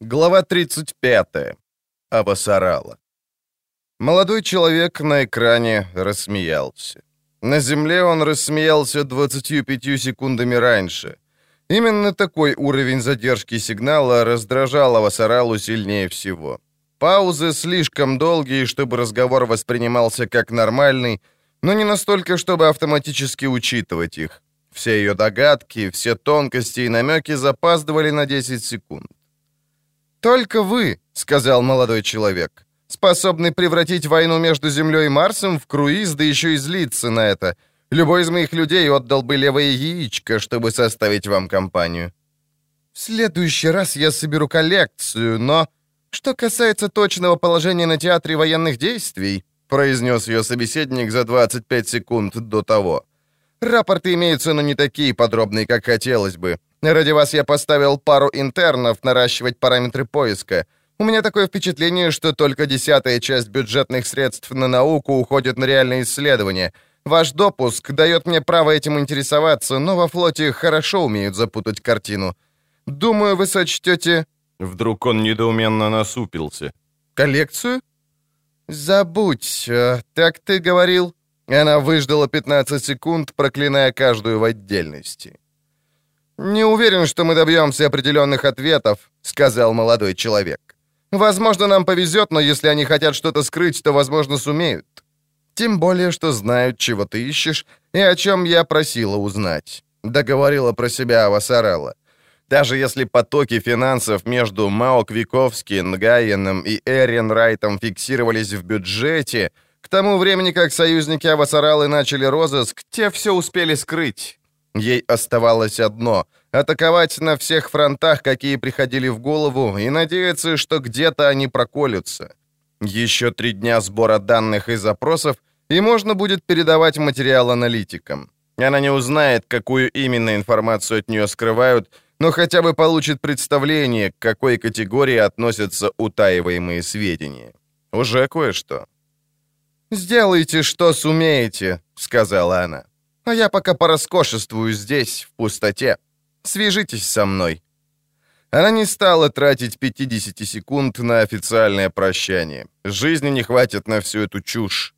Глава 35. Абасарала. Молодой человек на экране рассмеялся. На земле он рассмеялся 25 секундами раньше. Именно такой уровень задержки сигнала раздражал Авасаралу сильнее всего. Паузы слишком долгие, чтобы разговор воспринимался как нормальный, но не настолько, чтобы автоматически учитывать их. Все ее догадки, все тонкости и намеки запаздывали на 10 секунд. «Только вы», — сказал молодой человек, — «способны превратить войну между Землей и Марсом в круиз, да еще и злиться на это. Любой из моих людей отдал бы левое яичко, чтобы составить вам компанию». «В следующий раз я соберу коллекцию, но...» «Что касается точного положения на театре военных действий», произнес ее собеседник за 25 секунд до того. «Рапорты имеются, но не такие подробные, как хотелось бы. Ради вас я поставил пару интернов наращивать параметры поиска. У меня такое впечатление, что только десятая часть бюджетных средств на науку уходит на реальные исследования. Ваш допуск дает мне право этим интересоваться, но во флоте хорошо умеют запутать картину. Думаю, вы сочтете...» Вдруг он недоуменно насупился. «Коллекцию?» «Забудь, э, так ты говорил?» Она выждала 15 секунд, проклиная каждую в отдельности. «Не уверен, что мы добьемся определенных ответов», — сказал молодой человек. «Возможно, нам повезет, но если они хотят что-то скрыть, то, возможно, сумеют. Тем более, что знают, чего ты ищешь и о чем я просила узнать», — договорила про себя Авасарелла. Даже если потоки финансов между Мао Квиковски, Нгайеном и Эрен Райтом фиксировались в бюджете, к тому времени, как союзники Авасаралы начали розыск, те все успели скрыть. Ей оставалось одно — атаковать на всех фронтах, какие приходили в голову, и надеяться, что где-то они проколются. Еще три дня сбора данных и запросов, и можно будет передавать материал аналитикам. Она не узнает, какую именно информацию от нее скрывают, но хотя бы получит представление, к какой категории относятся утаиваемые сведения. Уже кое-что. «Сделайте, что сумеете», — сказала она. А я пока пороскошествую здесь, в пустоте. Свяжитесь со мной». Она не стала тратить 50 секунд на официальное прощание. Жизни не хватит на всю эту чушь.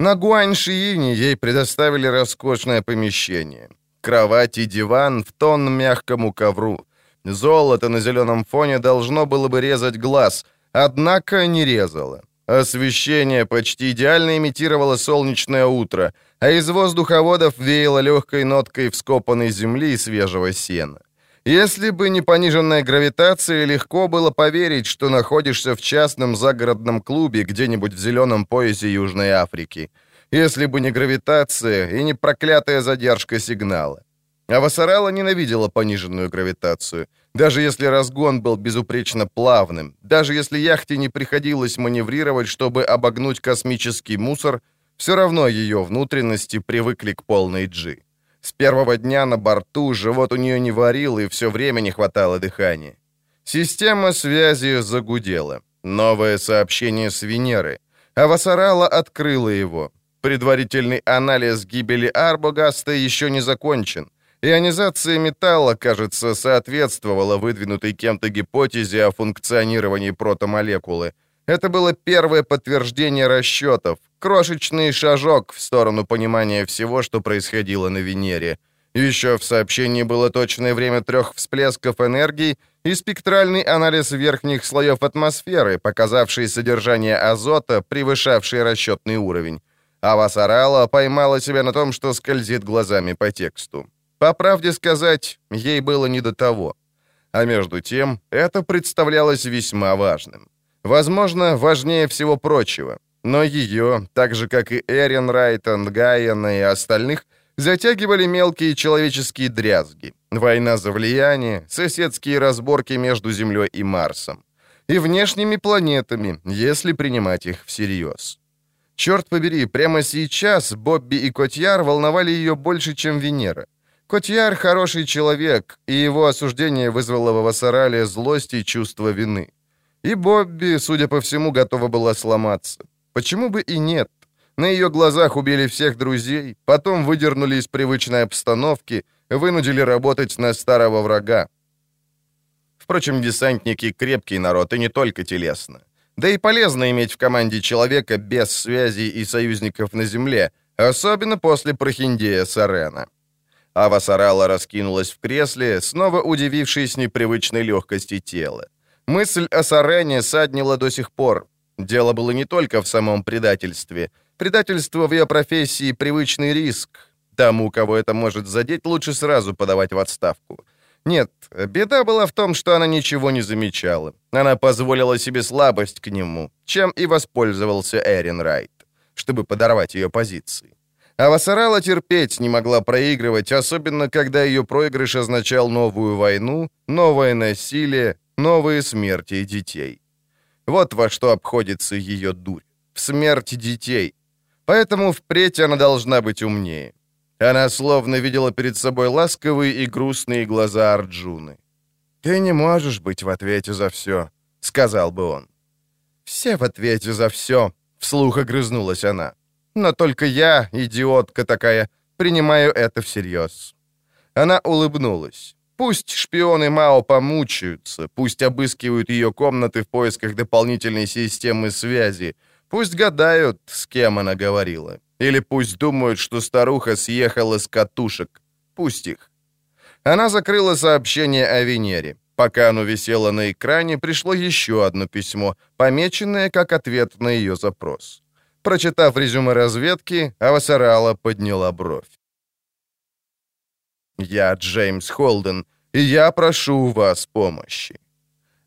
На Гуаньшиине ей предоставили роскошное помещение. Кровать и диван в тон мягкому ковру. Золото на зеленом фоне должно было бы резать глаз, однако не резало. Освещение почти идеально имитировало солнечное утро — а из воздуховодов веяло легкой ноткой вскопанной земли и свежего сена. Если бы не пониженная гравитация, легко было поверить, что находишься в частном загородном клубе где-нибудь в зеленом поясе Южной Африки. Если бы не гравитация и не проклятая задержка сигнала. А Вассарелла ненавидела пониженную гравитацию. Даже если разгон был безупречно плавным, даже если яхте не приходилось маневрировать, чтобы обогнуть космический мусор — все равно ее внутренности привыкли к полной джи. С первого дня на борту живот у нее не варил, и все время не хватало дыхания. Система связи загудела. Новое сообщение с Венеры. А Вассарала открыла его. Предварительный анализ гибели Арбогаста еще не закончен. Ионизация металла, кажется, соответствовала выдвинутой кем-то гипотезе о функционировании протомолекулы — это было первое подтверждение расчетов, крошечный шажок в сторону понимания всего, что происходило на Венере. Еще в сообщении было точное время трех всплесков энергии и спектральный анализ верхних слоев атмосферы, показавший содержание азота, превышавший расчетный уровень. А Васарала поймала себя на том, что скользит глазами по тексту. По правде сказать, ей было не до того. А между тем, это представлялось весьма важным. Возможно, важнее всего прочего. Но ее, так же как и Эрин Райтон, Гайена и остальных, затягивали мелкие человеческие дрязги. Война за влияние, соседские разборки между Землей и Марсом. И внешними планетами, если принимать их всерьез. Черт побери, прямо сейчас Бобби и Котьяр волновали ее больше, чем Венера. Котьяр — хороший человек, и его осуждение вызвало в Авасарале злость и чувство вины. И Бобби, судя по всему, готова была сломаться. Почему бы и нет? На ее глазах убили всех друзей, потом выдернули из привычной обстановки, вынудили работать на старого врага. Впрочем, десантники — крепкий народ, и не только телесно. Да и полезно иметь в команде человека без связей и союзников на земле, особенно после прохиндея Сарена. Ава Сарала раскинулась в кресле, снова удивившись непривычной легкости тела. Мысль о Сарене саднила до сих пор. Дело было не только в самом предательстве. Предательство в ее профессии — привычный риск. Тому, кого это может задеть, лучше сразу подавать в отставку. Нет, беда была в том, что она ничего не замечала. Она позволила себе слабость к нему, чем и воспользовался Эрин Райт, чтобы подорвать ее позиции. А Вассарала терпеть не могла проигрывать, особенно когда ее проигрыш означал новую войну, новое насилие, новые смерти детей. Вот во что обходится ее дурь. В смерти детей. Поэтому впредь она должна быть умнее. Она словно видела перед собой ласковые и грустные глаза Арджуны. «Ты не можешь быть в ответе за все», — сказал бы он. «Все в ответе за все», — вслух огрызнулась она. «Но только я, идиотка такая, принимаю это всерьез». Она улыбнулась. Пусть шпионы Мао помучаются, пусть обыскивают ее комнаты в поисках дополнительной системы связи, пусть гадают, с кем она говорила. Или пусть думают, что старуха съехала с катушек. Пусть их. Она закрыла сообщение о Венере. Пока оно висело на экране, пришло еще одно письмо, помеченное как ответ на ее запрос. Прочитав резюме разведки, Авасарала подняла бровь. «Я Джеймс Холден, и я прошу у вас помощи».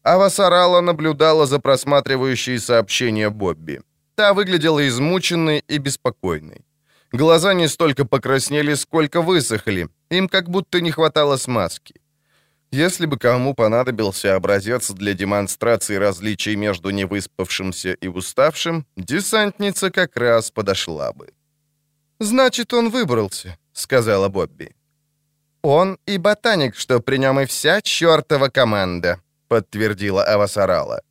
Авасарала наблюдала за просматривающей сообщения Бобби. Та выглядела измученной и беспокойной. Глаза не столько покраснели, сколько высохли. Им как будто не хватало смазки. Если бы кому понадобился образец для демонстрации различий между невыспавшимся и уставшим, десантница как раз подошла бы. «Значит, он выбрался», — сказала Бобби. «Он и ботаник, что при нем и вся чертова команда», — подтвердила Авасарала.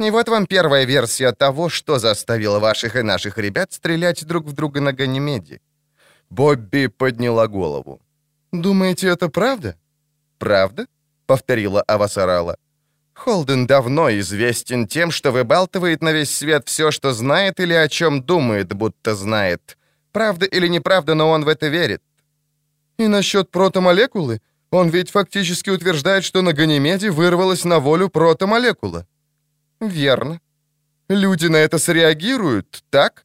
И вот вам первая версия того, что заставило ваших и наших ребят стрелять друг в друга на Ганимеде. Бобби подняла голову. «Думаете, это правда?» «Правда?» — повторила Авасарала. «Холден давно известен тем, что выбалтывает на весь свет все, что знает или о чем думает, будто знает. Правда или неправда, но он в это верит». «И насчет протомолекулы? Он ведь фактически утверждает, что на Ганимеде вырвалась на волю протомолекула». «Верно. Люди на это среагируют, так?»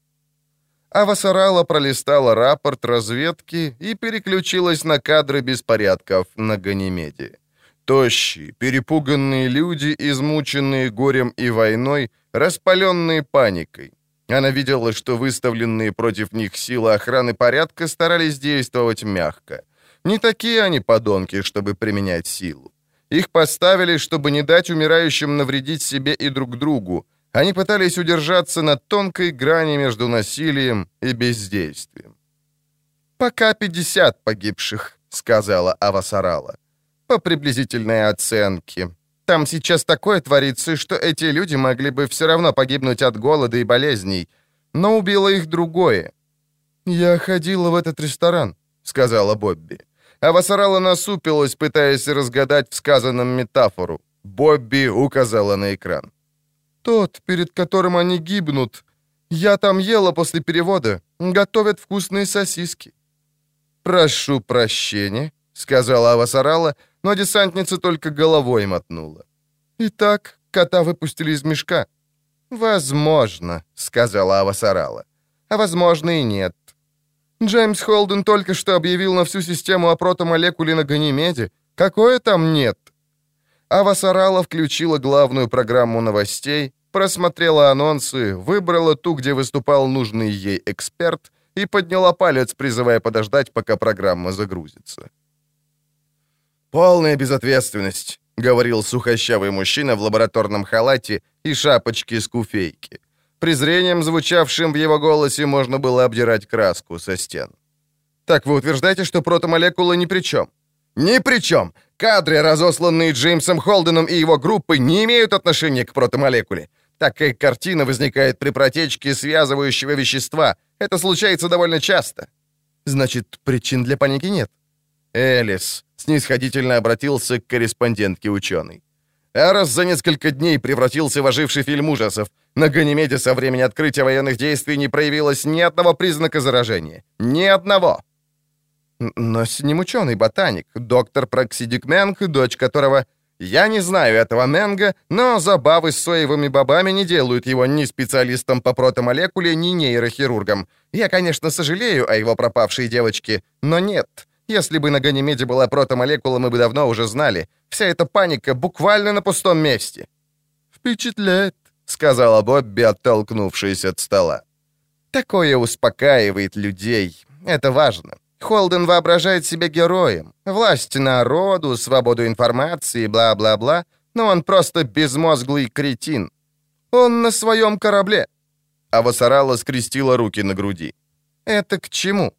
Авасарала пролистала рапорт разведки и переключилась на кадры беспорядков на Ганимеде. Тощие, перепуганные люди, измученные горем и войной, распаленные паникой. Она видела, что выставленные против них силы охраны порядка старались действовать мягко. Не такие они подонки, чтобы применять силу. Их поставили, чтобы не дать умирающим навредить себе и друг другу. Они пытались удержаться на тонкой грани между насилием и бездействием. «Пока 50 погибших», — сказала Авасарала. «По приблизительной оценке. Там сейчас такое творится, что эти люди могли бы все равно погибнуть от голода и болезней. Но убило их другое». «Я ходила в этот ресторан», — сказала Бобби. А Вассарала насупилась, пытаясь разгадать в сказанном метафору. Бобби указала на экран. «Тот, перед которым они гибнут. Я там ела после перевода. Готовят вкусные сосиски». «Прошу прощения», — сказала Авасарала, но десантница только головой мотнула. «Итак, кота выпустили из мешка». «Возможно», — сказала Авасарала. «А возможно и нет. Джеймс Холден только что объявил на всю систему о протомолекуле на Ганимеде. Какое там нет? Ава Сарала включила главную программу новостей, просмотрела анонсы, выбрала ту, где выступал нужный ей эксперт, и подняла палец, призывая подождать, пока программа загрузится. «Полная безответственность», — говорил сухощавый мужчина в лабораторном халате и шапочке с куфейки. Презрением, звучавшим в его голосе, можно было обдирать краску со стен. «Так вы утверждаете, что протомолекула ни при чем?» «Ни при чем! Кадры, разосланные Джеймсом Холденом и его группой, не имеют отношения к протомолекуле. Такая картина возникает при протечке связывающего вещества. Это случается довольно часто». «Значит, причин для паники нет?» Элис снисходительно обратился к корреспондентке ученый. Эрос за несколько дней превратился в оживший фильм ужасов. На Ганимеде со времени открытия военных действий не проявилось ни одного признака заражения. Ни одного. Но с ним ученый-ботаник, доктор Проксидик Менг, дочь которого... Я не знаю этого Менга, но забавы с соевыми бобами не делают его ни специалистом по протомолекуле, ни нейрохирургом. Я, конечно, сожалею о его пропавшей девочке, но нет. Если бы на Ганимеде была протомолекула, мы бы давно уже знали. Вся эта паника буквально на пустом месте. «Впечатляет», — сказала Бобби, оттолкнувшись от стола. «Такое успокаивает людей. Это важно. Холден воображает себя героем. Власть народу, свободу информации, бла-бла-бла. Но он просто безмозглый кретин. Он на своем корабле». А Вассарала скрестила руки на груди. «Это к чему?»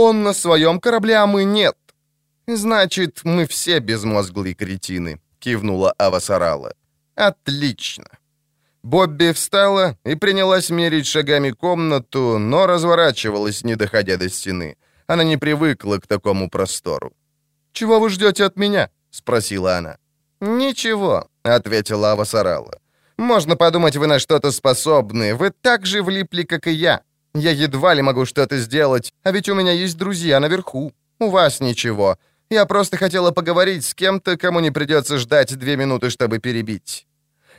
Он на своем корабле, а мы нет. Значит, мы все безмозглые кретины, кивнула Авасарала. Отлично. Бобби встала и принялась мерить шагами комнату, но разворачивалась, не доходя до стены. Она не привыкла к такому простору. «Чего вы ждете от меня?» — спросила она. «Ничего», — ответила Авасарала. «Можно подумать, вы на что-то способны. Вы так же влипли, как и я. Я едва ли могу что-то сделать, а ведь у меня есть друзья наверху. У вас ничего. Я просто хотела поговорить с кем-то, кому не придется ждать две минуты, чтобы перебить».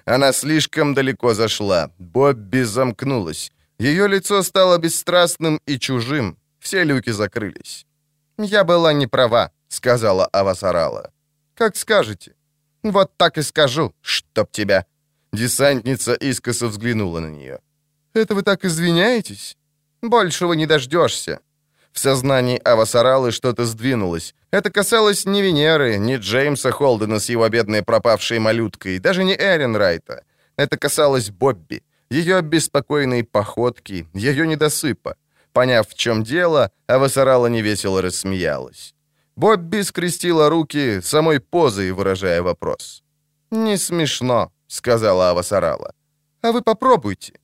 Она слишком далеко зашла. Бобби замкнулась. Ее лицо стало бесстрастным и чужим. Все люки закрылись. «Я была не права», — сказала Авасарала. «Как скажете». «Вот так и скажу, чтоб тебя». Десантница искоса взглянула на нее. «Это вы так извиняетесь?» Большего не дождешься». В сознании Авасаралы что-то сдвинулось. Это касалось ни Венеры, ни Джеймса Холдена с его бедной пропавшей малюткой, даже не Эрин Райта. Это касалось Бобби, ее беспокойной походки, ее недосыпа. Поняв, в чем дело, Авасарала невесело рассмеялась. Бобби скрестила руки, самой позой выражая вопрос. «Не смешно», — сказала Авасарала. «А вы попробуйте».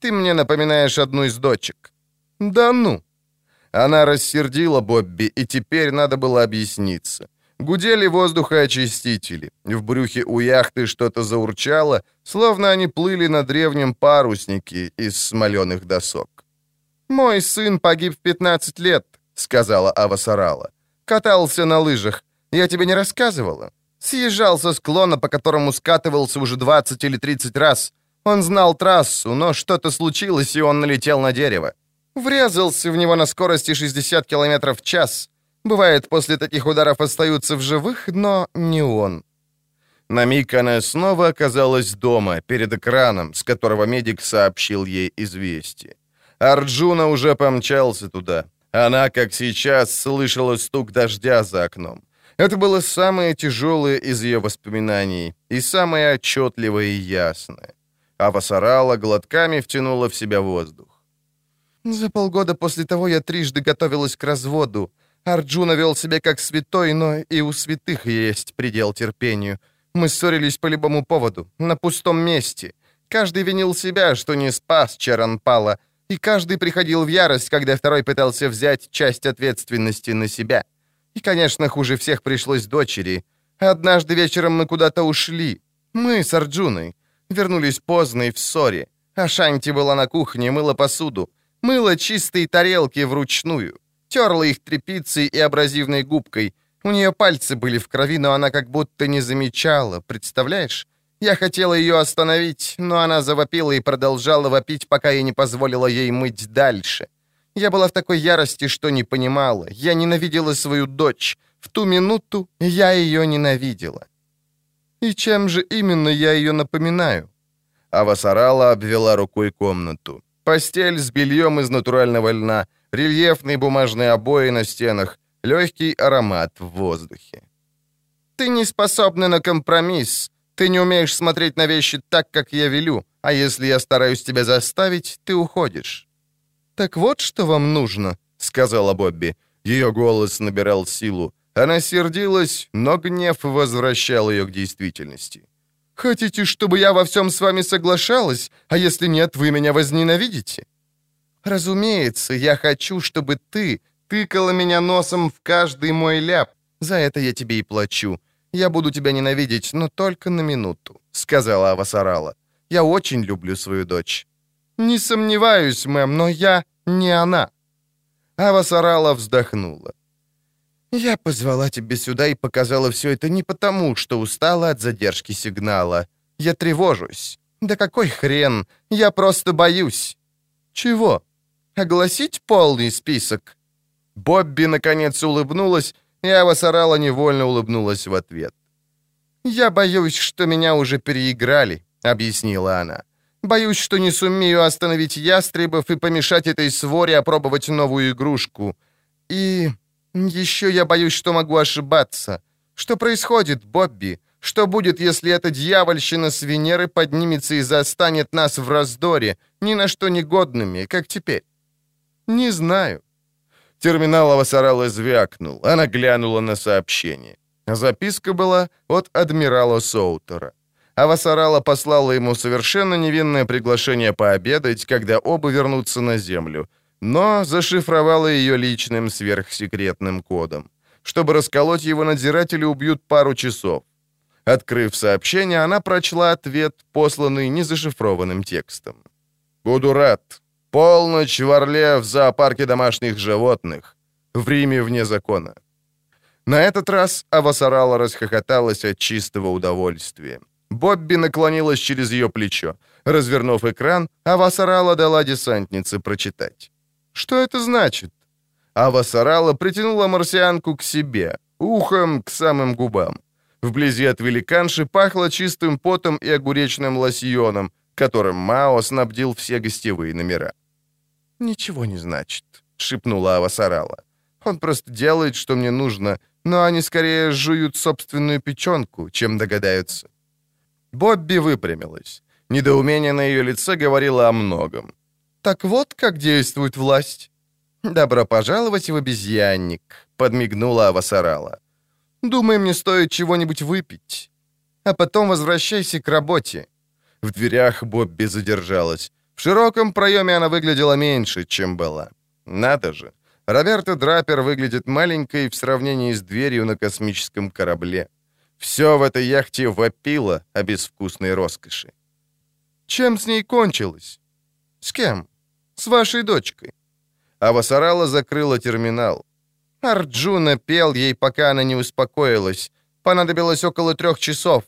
Ты мне напоминаешь одну из дочек». «Да ну!» Она рассердила Бобби, и теперь надо было объясниться. Гудели воздухоочистители. В брюхе у яхты что-то заурчало, словно они плыли на древнем паруснике из смоленых досок. «Мой сын погиб в 15 лет», — сказала Ава Сарала. «Катался на лыжах. Я тебе не рассказывала? Съезжал со склона, по которому скатывался уже 20 или 30 раз. Он знал трассу, но что-то случилось, и он налетел на дерево. Врезался в него на скорости 60 км в час. Бывает, после таких ударов остаются в живых, но не он. На миг она снова оказалась дома, перед экраном, с которого медик сообщил ей известие. Арджуна уже помчался туда. Она, как сейчас, слышала стук дождя за окном. Это было самое тяжелое из ее воспоминаний и самое отчетливое и ясное а Васарала глотками втянула в себя воздух. «За полгода после того я трижды готовилась к разводу. Арджуна вел себя как святой, но и у святых есть предел терпению. Мы ссорились по любому поводу, на пустом месте. Каждый винил себя, что не спас Чаранпала, и каждый приходил в ярость, когда второй пытался взять часть ответственности на себя. И, конечно, хуже всех пришлось дочери. Однажды вечером мы куда-то ушли. Мы с Арджуной. Вернулись поздно и в ссоре. А Шанти была на кухне, мыла посуду. Мыла чистые тарелки вручную. Терла их тряпицей и абразивной губкой. У нее пальцы были в крови, но она как будто не замечала, представляешь? Я хотела ее остановить, но она завопила и продолжала вопить, пока я не позволила ей мыть дальше. Я была в такой ярости, что не понимала. Я ненавидела свою дочь. В ту минуту я ее ненавидела. И чем же именно я ее напоминаю? Авасарала обвела рукой комнату. Постель с бельем из натурального льна, рельефные бумажные обои на стенах, легкий аромат в воздухе. «Ты не способна на компромисс. Ты не умеешь смотреть на вещи так, как я велю, а если я стараюсь тебя заставить, ты уходишь». «Так вот, что вам нужно», — сказала Бобби. Ее голос набирал силу. Она сердилась, но гнев возвращал ее к действительности. «Хотите, чтобы я во всем с вами соглашалась, а если нет, вы меня возненавидите?» «Разумеется, я хочу, чтобы ты тыкала меня носом в каждый мой ляп. За это я тебе и плачу. Я буду тебя ненавидеть, но только на минуту», — сказала Авасарала. «Я очень люблю свою дочь». «Не сомневаюсь, мэм, но я не она». Авасарала вздохнула. «Я позвала тебя сюда и показала все это не потому, что устала от задержки сигнала. Я тревожусь. Да какой хрен? Я просто боюсь». «Чего? Огласить полный список?» Бобби наконец улыбнулась, и Авасарала невольно улыбнулась в ответ. «Я боюсь, что меня уже переиграли», — объяснила она. «Боюсь, что не сумею остановить ястребов и помешать этой своре опробовать новую игрушку. И еще я боюсь, что могу ошибаться. Что происходит, Бобби? Что будет, если эта дьявольщина с Венеры поднимется и застанет нас в раздоре, ни на что негодными, как теперь? Не знаю. Терминал Авасарала звякнул. Она глянула на сообщение. Записка была от адмирала Соутера. Авасарала послала ему совершенно невинное приглашение пообедать, когда оба вернутся на Землю — но зашифровала ее личным сверхсекретным кодом. Чтобы расколоть его, надзиратели убьют пару часов. Открыв сообщение, она прочла ответ, посланный незашифрованным текстом. «Буду рад. Полночь в Орле в зоопарке домашних животных. В Риме вне закона». На этот раз Авасарала расхохоталась от чистого удовольствия. Бобби наклонилась через ее плечо. Развернув экран, Авасарала дала десантнице прочитать. Что это значит? Ава Сарала притянула марсианку к себе, ухом к самым губам. Вблизи от великанши пахло чистым потом и огуречным лосьоном, которым Мао снабдил все гостевые номера. «Ничего не значит», — шепнула Ава Сарала. «Он просто делает, что мне нужно, но они скорее жуют собственную печенку, чем догадаются». Бобби выпрямилась. Недоумение на ее лице говорило о многом. Так вот, как действует власть. Добро пожаловать в обезьянник, подмигнула Авасарала. Думаю, мне стоит чего-нибудь выпить. А потом возвращайся к работе. В дверях Бобби задержалась. В широком проеме она выглядела меньше, чем была. Надо же. Роберта Драпер выглядит маленькой в сравнении с дверью на космическом корабле. Все в этой яхте вопило о безвкусной роскоши. Чем с ней кончилось? С кем? С вашей дочкой». Авасарала закрыла терминал. Арджуна пел ей, пока она не успокоилась. Понадобилось около трех часов.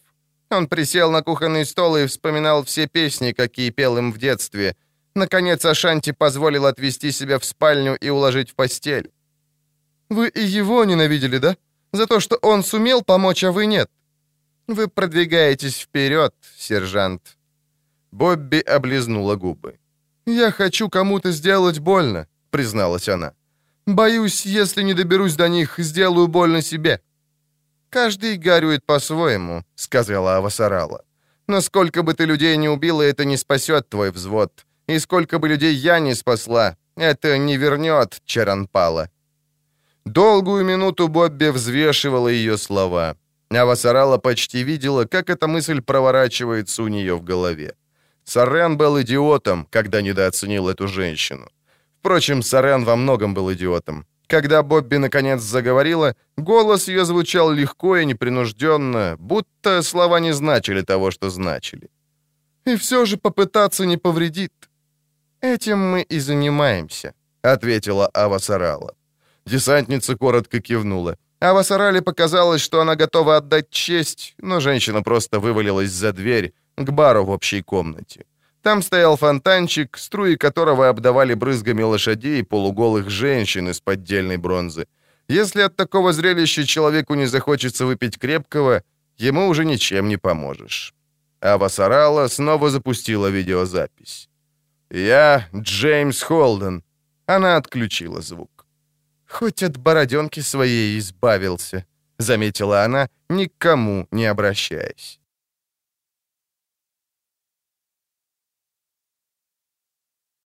Он присел на кухонный стол и вспоминал все песни, какие пел им в детстве. Наконец Ашанти позволил отвезти себя в спальню и уложить в постель. «Вы и его ненавидели, да? За то, что он сумел помочь, а вы нет?» «Вы продвигаетесь вперед, сержант». Бобби облизнула губы. «Я хочу кому-то сделать больно», — призналась она. «Боюсь, если не доберусь до них, сделаю больно себе». «Каждый горюет по-своему», — сказала Авасарала. «Но сколько бы ты людей не убила, это не спасет твой взвод. И сколько бы людей я не спасла, это не вернет Чаранпала». Долгую минуту Бобби взвешивала ее слова. Авасарала почти видела, как эта мысль проворачивается у нее в голове. Сарен был идиотом, когда недооценил эту женщину. Впрочем, Сарен во многом был идиотом. Когда Бобби наконец заговорила, голос ее звучал легко и непринужденно, будто слова не значили того, что значили. «И все же попытаться не повредит». «Этим мы и занимаемся», — ответила Ава Сарала. Десантница коротко кивнула. Ава Сарале показалось, что она готова отдать честь, но женщина просто вывалилась за дверь, к бару в общей комнате. Там стоял фонтанчик, струи которого обдавали брызгами лошадей и полуголых женщин из поддельной бронзы. Если от такого зрелища человеку не захочется выпить крепкого, ему уже ничем не поможешь. А Васарала снова запустила видеозапись. «Я Джеймс Холден». Она отключила звук. «Хоть от бороденки своей избавился», — заметила она, никому не обращаясь.